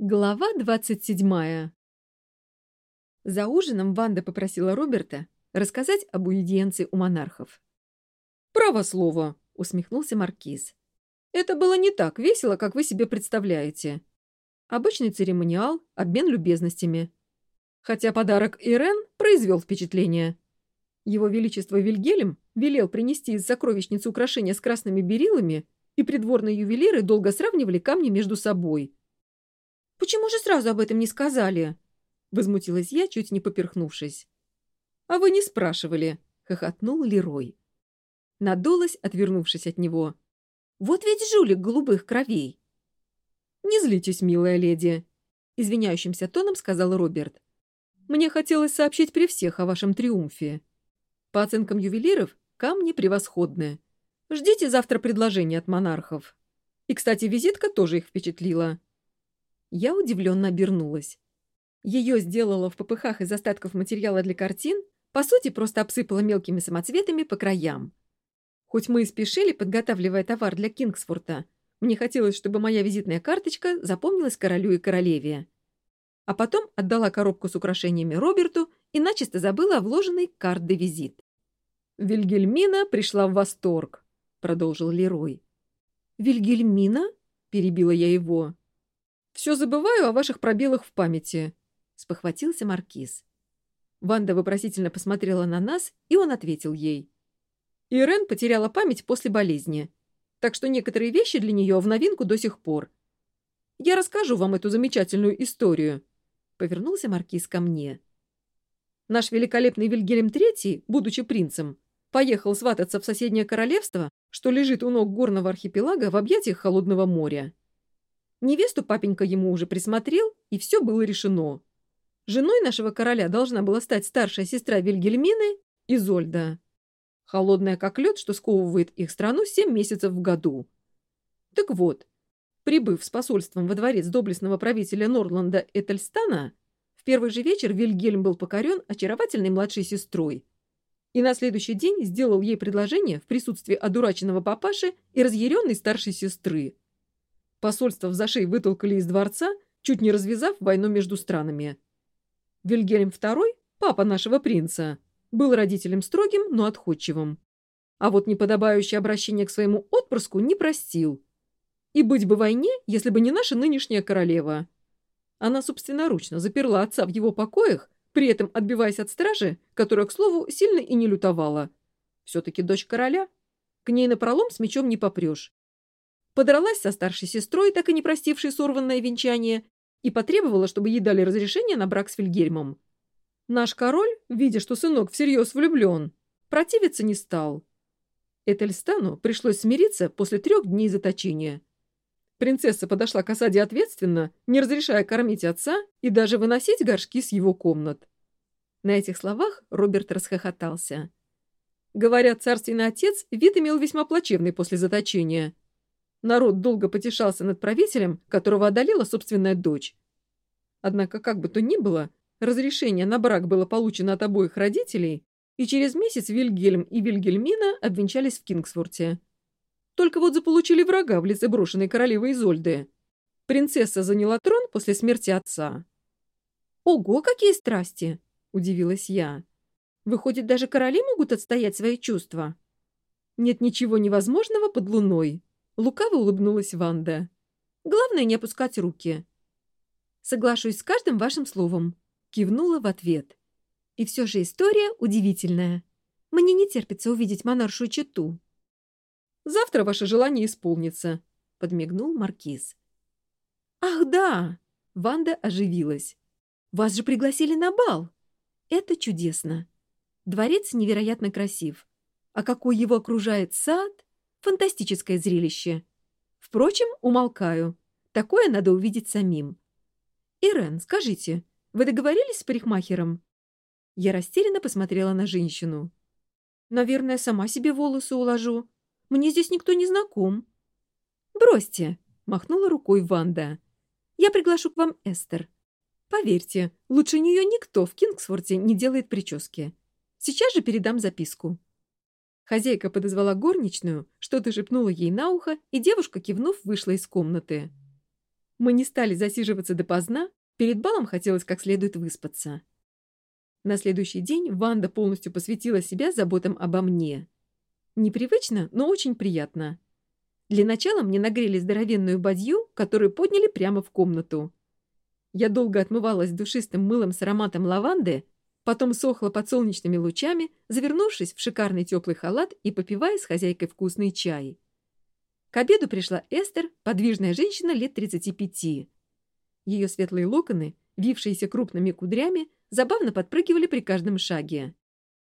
Глава двадцать седьмая. За ужином Ванда попросила Роберта рассказать об уидиенции у монархов. «Право слово», — усмехнулся Маркиз. «Это было не так весело, как вы себе представляете. Обычный церемониал, обмен любезностями. Хотя подарок Ирен произвел впечатление. Его Величество Вильгельм велел принести из сокровищницы украшения с красными берилами, и придворные ювелиры долго сравнивали камни между собой — Почему же сразу об этом не сказали?» Возмутилась я, чуть не поперхнувшись. «А вы не спрашивали», — хохотнул Лерой. Надулась, отвернувшись от него. «Вот ведь жулик голубых кровей!» «Не злитесь, милая леди», — извиняющимся тоном сказал Роберт. «Мне хотелось сообщить при всех о вашем триумфе. По оценкам ювелиров, камни превосходны. Ждите завтра предложения от монархов. И, кстати, визитка тоже их впечатлила. Я удивленно обернулась. Ее сделала в попыхах из остатков материала для картин, по сути, просто обсыпала мелкими самоцветами по краям. Хоть мы и спешили, подготавливая товар для Кингсфорта, мне хотелось, чтобы моя визитная карточка запомнилась королю и королеве. А потом отдала коробку с украшениями Роберту и начисто забыла о вложенной карт-де-визит. «Вильгельмина пришла в восторг», — продолжил Лерой. «Вильгельмина?» — перебила я его. Все забываю о ваших пробелах в памяти», — спохватился Маркиз. Ванда вопросительно посмотрела на нас, и он ответил ей. Ирен потеряла память после болезни, так что некоторые вещи для нее в новинку до сих пор. Я расскажу вам эту замечательную историю. Повернулся Маркиз ко мне. Наш великолепный Вильгельм III, будучи принцем, поехал свататься в соседнее королевство, что лежит у ног горного архипелага в объятиях холодного Невесту папенька ему уже присмотрел, и все было решено. Женой нашего короля должна была стать старшая сестра Вильгельмины, Изольда. Холодная как лед, что сковывает их страну семь месяцев в году. Так вот, прибыв с посольством во дворец доблестного правителя Норланда Этельстана, в первый же вечер Вильгельм был покорен очаровательной младшей сестрой и на следующий день сделал ей предложение в присутствии одураченного папаши и разъяренной старшей сестры – посольство в зашей вытолкали из дворца, чуть не развязав войну между странами. Вильгельм II, папа нашего принца, был родителем строгим, но отходчивым. А вот неподобающее обращение к своему отпрыску не простил. И быть бы войне, если бы не наша нынешняя королева. Она собственноручно заперла отца в его покоях, при этом отбиваясь от стражи, которая, к слову, сильно и не лютовала. Все-таки дочь короля. К ней напролом с мечом не попрешь. Подралась со старшей сестрой, так и не простившей сорванное венчание, и потребовала, чтобы ей дали разрешение на брак с Вильгельмом. Наш король, видя, что сынок всерьез влюблен, противиться не стал. Этельстану пришлось смириться после трех дней заточения. Принцесса подошла к осаде ответственно, не разрешая кормить отца и даже выносить горшки с его комнат. На этих словах Роберт расхохотался. Говорят, царственный отец вид имел весьма плачевный после заточения – народ долго потешался над правителем, которого одолела собственная дочь. Однако, как бы то ни было, разрешение на брак было получено от обоих родителей, и через месяц Вильгельм и Вильгельмина обвенчались в Кингсворте. Только вот заполучили врага в лице брошенной королевы Изольды. Принцесса заняла трон после смерти отца. «Ого, какие страсти!» – удивилась я. «Выходит, даже короли могут отстоять свои чувства?» «Нет ничего невозможного под луной», Лукаво улыбнулась Ванда. «Главное не опускать руки». «Соглашусь с каждым вашим словом», — кивнула в ответ. «И все же история удивительная. Мне не терпится увидеть монаршую чету». «Завтра ваше желание исполнится», — подмигнул Маркиз. «Ах, да!» — Ванда оживилась. «Вас же пригласили на бал!» «Это чудесно! Дворец невероятно красив. А какой его окружает сад!» Фантастическое зрелище. Впрочем, умолкаю. Такое надо увидеть самим. Ирен, скажите, вы договорились с парикмахером? Я растерянно посмотрела на женщину. Наверное, сама себе волосы уложу. Мне здесь никто не знаком. Бросьте, махнула рукой Ванда. Я приглашу к вам Эстер. Поверьте, лучше нее никто в Кингсворте не делает прически. Сейчас же передам записку. Хозяйка подозвала горничную, что-то шепнула ей на ухо, и девушка, кивнув, вышла из комнаты. Мы не стали засиживаться допоздна, перед балом хотелось как следует выспаться. На следующий день Ванда полностью посвятила себя заботам обо мне. Непривычно, но очень приятно. Для начала мне нагрели здоровенную бадью, которую подняли прямо в комнату. Я долго отмывалась душистым мылом с ароматом лаванды, потом сохла под солнечными лучами, завернувшись в шикарный теплый халат и попивая с хозяйкой вкусный чай. К обеду пришла Эстер, подвижная женщина лет 35. Ее светлые локоны, вившиеся крупными кудрями, забавно подпрыгивали при каждом шаге.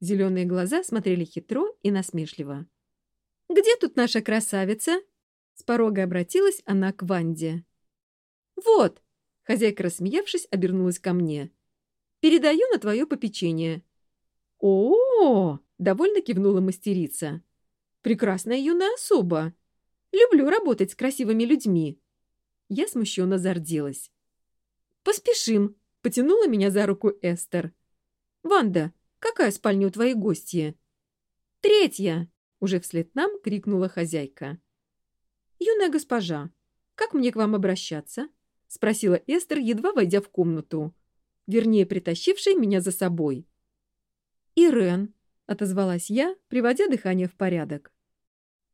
Зеленые глаза смотрели хитро и насмешливо. «Где тут наша красавица?» С порога обратилась она к Ванде. «Вот!» — хозяйка, рассмеявшись, обернулась ко мне. Передаю на твое попечение». «О-о-о!» — довольно кивнула мастерица. «Прекрасная юная особа. Люблю работать с красивыми людьми». Я смущенно зарделась. «Поспешим!» — потянула меня за руку Эстер. «Ванда, какая спальня у твоей гости?» «Третья!» — уже вслед нам крикнула хозяйка. «Юная госпожа, как мне к вам обращаться?» — спросила Эстер, едва войдя в комнату вернее притащившей меня за собой. «Ирен», — отозвалась я, приводя дыхание в порядок.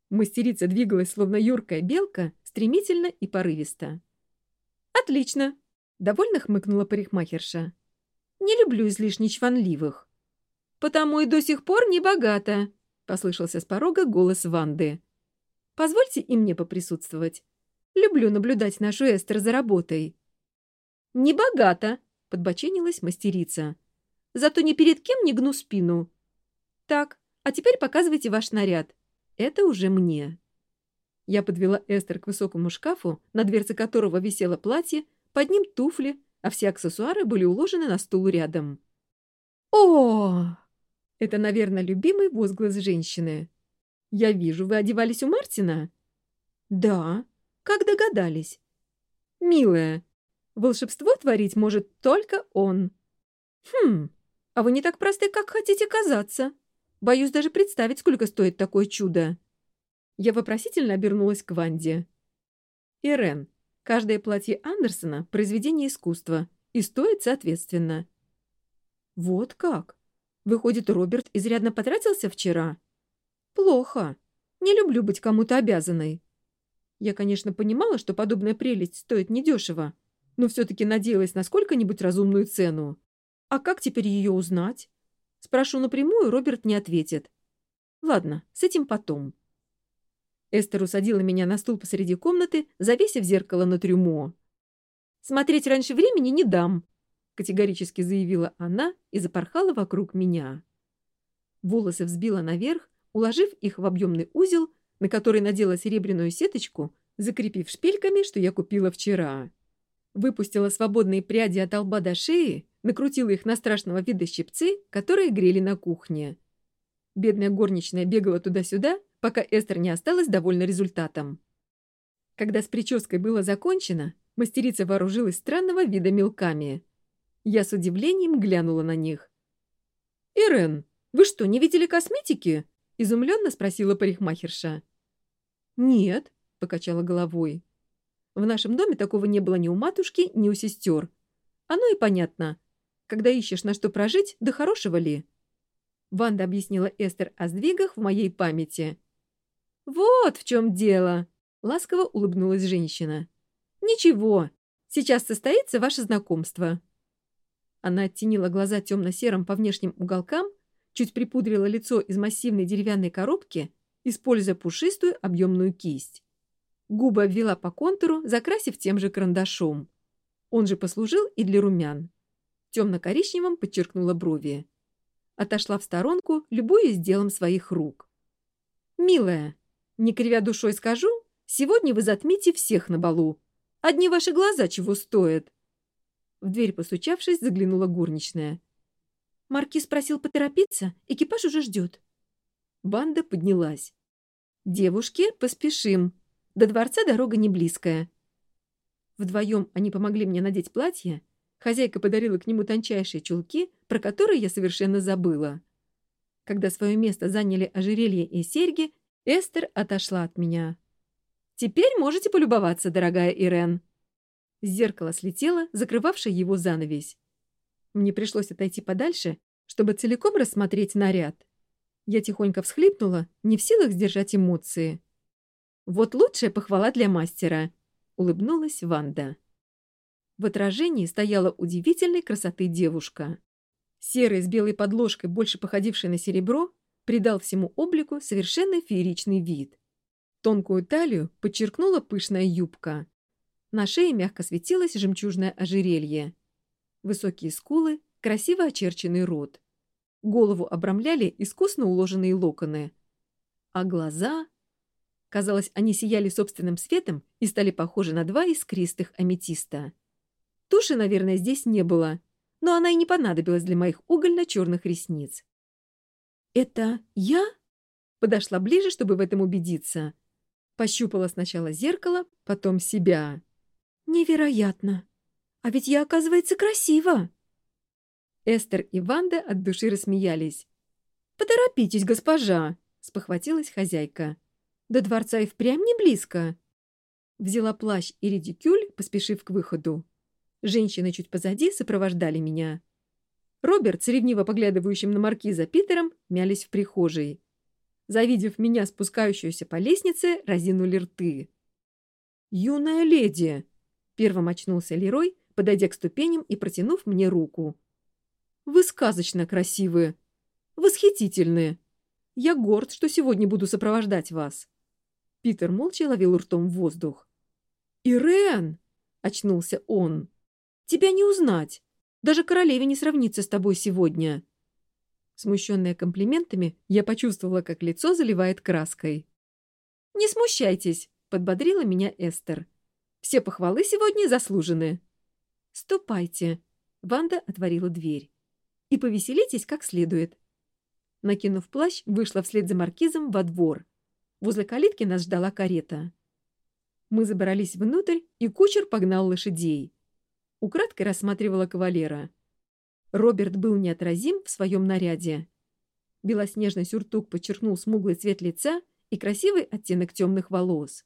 Мастерица двигалась, словно юркая белка, стремительно и порывисто. «Отлично!» — довольно хмыкнула парикмахерша. «Не люблю излишне чванливых». «Потому и до сих пор не богата», — послышался с порога голос Ванды. «Позвольте и мне поприсутствовать. Люблю наблюдать нашу Эстер за работой». «Не богата», подбоченилась мастерица. «Зато ни перед кем не гну спину». «Так, а теперь показывайте ваш наряд. Это уже мне». Я подвела Эстер к высокому шкафу, на дверце которого висело платье, под ним туфли, а все аксессуары были уложены на стул рядом. «О!» Это, наверное, любимый возглас женщины. «Я вижу, вы одевались у Мартина?» «Да. Как догадались?» «Милая, волшебство творить может только он». «Хм, а вы не так просты, как хотите казаться. Боюсь даже представить, сколько стоит такое чудо». Я вопросительно обернулась к Ванде. «Ирен, каждое платье Андерсона — произведение искусства и стоит соответственно». «Вот как?» Выходит, Роберт изрядно потратился вчера? Плохо. Не люблю быть кому-то обязанной. Я, конечно, понимала, что подобная прелесть стоит недешево, но все-таки надеялась на сколько-нибудь разумную цену. А как теперь ее узнать? Спрошу напрямую, Роберт не ответит. Ладно, с этим потом. Эстер усадила меня на стул посреди комнаты, завесив зеркало на трюмо. «Смотреть раньше времени не дам», — категорически заявила она и запорхала вокруг меня. Волосы взбила наверх, уложив их в объемный узел, на который надела серебряную сеточку, закрепив шпильками, что я купила вчера. выпустила свободные пряди от албада шеи, накрутила их на страшного вида щипцы, которые грели на кухне. Бедная горничная бегала туда-сюда, пока Эстер не осталась довольна результатом. Когда с прической было закончено, мастерица вооружилась странного вида мелками. Я с удивлением глянула на них. «Ирен, вы что, не видели косметики?» — изумленно спросила парикмахерша. «Нет», — покачала головой. «В нашем доме такого не было ни у матушки, ни у сестер. Оно и понятно. Когда ищешь на что прожить, да хорошего ли?» Ванда объяснила Эстер о сдвигах в моей памяти. «Вот в чем дело!» — ласково улыбнулась женщина. «Ничего, сейчас состоится ваше знакомство». Она оттенила глаза темно-серым по внешним уголкам, чуть припудрила лицо из массивной деревянной коробки, используя пушистую объемную кисть. Губы обвела по контуру, закрасив тем же карандашом. Он же послужил и для румян. Темно-коричневым подчеркнула брови. Отошла в сторонку, любуясь делом своих рук. «Милая, не кривя душой скажу, сегодня вы затмите всех на балу. Одни ваши глаза чего стоят?» В дверь постучавшись, заглянула горничная. Маркиз просил поторопиться, экипаж уже ждет. Банда поднялась. «Девушки, поспешим. До дворца дорога не близкая». Вдвоем они помогли мне надеть платье. Хозяйка подарила к нему тончайшие чулки, про которые я совершенно забыла. Когда свое место заняли ожерелье и серьги, Эстер отошла от меня. «Теперь можете полюбоваться, дорогая Ирен», С зеркала слетела, закрывавшая его занавесь. Мне пришлось отойти подальше, чтобы целиком рассмотреть наряд. Я тихонько всхлипнула, не в силах сдержать эмоции. «Вот лучшая похвала для мастера», — улыбнулась Ванда. В отражении стояла удивительной красоты девушка. Серый с белой подложкой, больше походивший на серебро, придал всему облику совершенно фееричный вид. Тонкую талию подчеркнула пышная юбка. На шее мягко светилось жемчужное ожерелье. Высокие скулы, красиво очерченный рот. Голову обрамляли искусно уложенные локоны. А глаза... Казалось, они сияли собственным светом и стали похожи на два искристых аметиста. Туши, наверное, здесь не было, но она и не понадобилась для моих угольно-черных ресниц. «Это я?» Подошла ближе, чтобы в этом убедиться. Пощупала сначала зеркало, потом себя. «Невероятно! А ведь я, оказывается, красива!» Эстер и Ванда от души рассмеялись. «Поторопитесь, госпожа!» — спохватилась хозяйка. «До До дворца Цаев прям не близко. Взяла плащ и редикюль, поспешив к выходу. Женщины чуть позади сопровождали меня. Роберт с ревниво поглядывающим на маркиза Питером мялись в прихожей. Завидев меня, спускающуюся по лестнице, разинули рты. «Юная леди!» — первым очнулся Лерой, подойдя к ступеням и протянув мне руку. «Вы сказочно красивы! Восхитительны! Я горд, что сегодня буду сопровождать вас!» Питер молча ловил ртом воздух. «Ирен!» — очнулся он. «Тебя не узнать! Даже королеве не сравнится с тобой сегодня!» Смущенная комплиментами, я почувствовала, как лицо заливает краской. «Не смущайтесь!» — подбодрила меня Эстер. «Все похвалы сегодня заслужены!» «Ступайте!» — Ванда отворила дверь. «И повеселитесь как следует!» Накинув плащ, вышла вслед за маркизом во двор — Возле калитки нас ждала карета. Мы забрались внутрь, и кучер погнал лошадей украдкой рассматривала кавалера. Роберт был неотразим в своем наряде. Белоснежный сюртук подчеркнул смуглый цвет лица и красивый оттенок темных волос.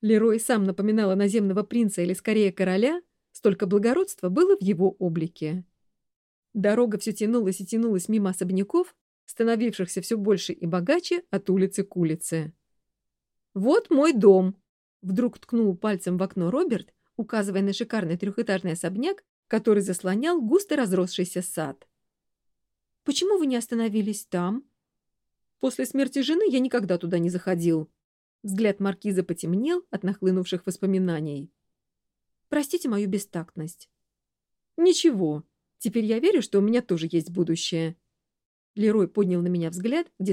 Лерой сам напоминал наземного принца или скорее короля, столько благородства было в его облике. Дорога все тянулась и тянулась мимо особняков, становившихся все больше и богаче от улицы к улице. «Вот мой дом!» — вдруг ткнул пальцем в окно Роберт указывая на шикарный трехэтажный особняк, который заслонял густо разросшийся сад. «Почему вы не остановились там?» «После смерти жены я никогда туда не заходил». Взгляд маркиза потемнел от нахлынувших воспоминаний. «Простите мою бестактность». «Ничего. Теперь я верю, что у меня тоже есть будущее». Лерой поднял на меня взгляд, где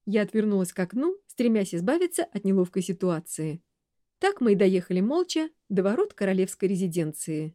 светилась надежда и восхищение. Я отвернулась к окну, стремясь избавиться от неловкой ситуации. Так мы и доехали молча до ворот королевской резиденции.